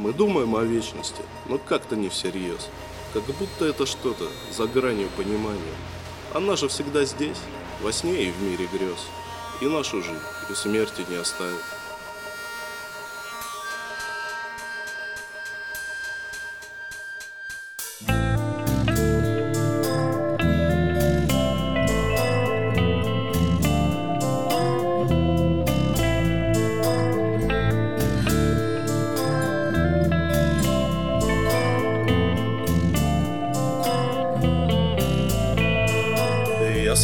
Мы думаем о вечности, но как-то не всерьез. Как будто это что-то за гранью понимания. Она же всегда здесь, во сне и в мире грез. И нашу жизнь и смерти не оставит.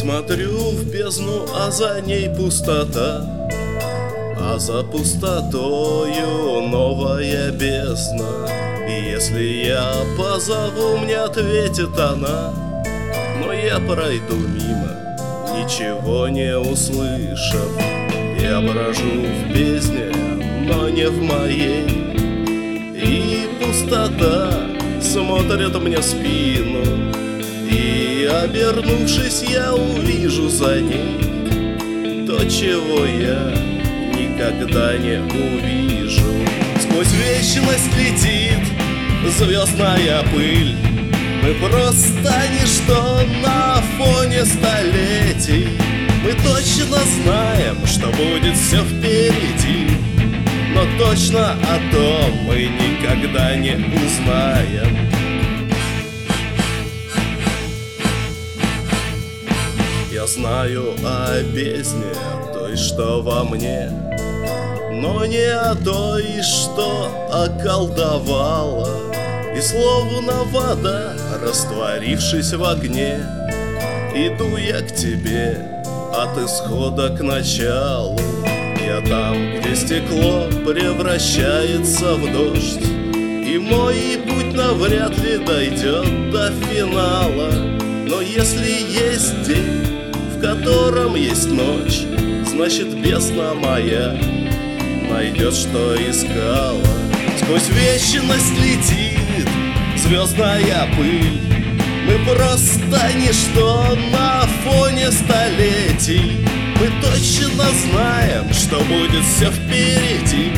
Смотрю в бездну, а за ней пустота. А за пустотою новая бездна. И если я позову, мне ответит она. Но я пройду мимо, ничего не услышав. Я брожу в бездне, но не в моей. И пустота смотрит мне в спину и обернувшись, я увижу за ней То, чего я никогда не увижу. Сквозь вечность летит звездная пыль. Мы просто ничто на фоне столетий. Мы точно знаем, что будет все впереди. Но точно о том мы никогда не узнаем Я знаю о бездне, той, что во мне. Но не о той, что околдовала. И словно вода, растворившись в огне Иду я к тебе от исхода к началу. Я там, где стекло превращается в дождь И мой путь навряд ли дойдет до финала. Но если есть день в котором есть ночь, значит бездна моя найдет, что искала. Сквозь вечность летит звездная пыль, мы просто ничто на фоне столетий. Мы точно знаем, что будет все впереди,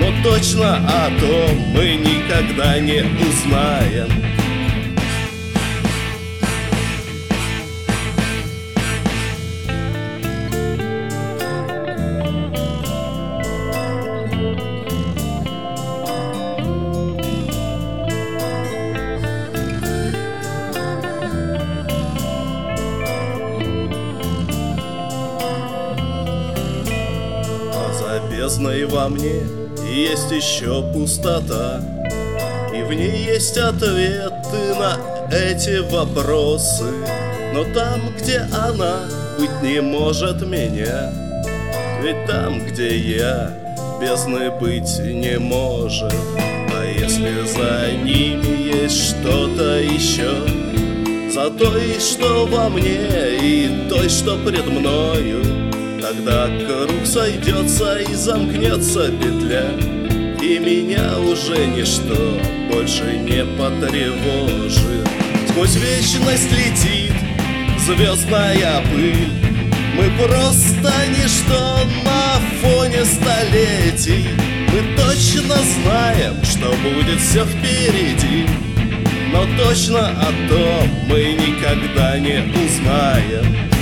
но точно о том мы никогда не узнаем. Бездной во мне есть еще пустота. И в ней есть ответы на эти вопросы. Но там, где она быть не может меня. Ведь там, где я, бездны быть не может. А если за ними есть что-то еще За той, что во мне и той, что пред мною Тогда круг сойдется и замкнется петля И меня уже ничто больше не потревожит. Сквозь вечность летит звездная пыль. Мы просто ничто на фоне столетий. Мы точно знаем, что будет все впереди. Но точно о том мы никогда не узнаем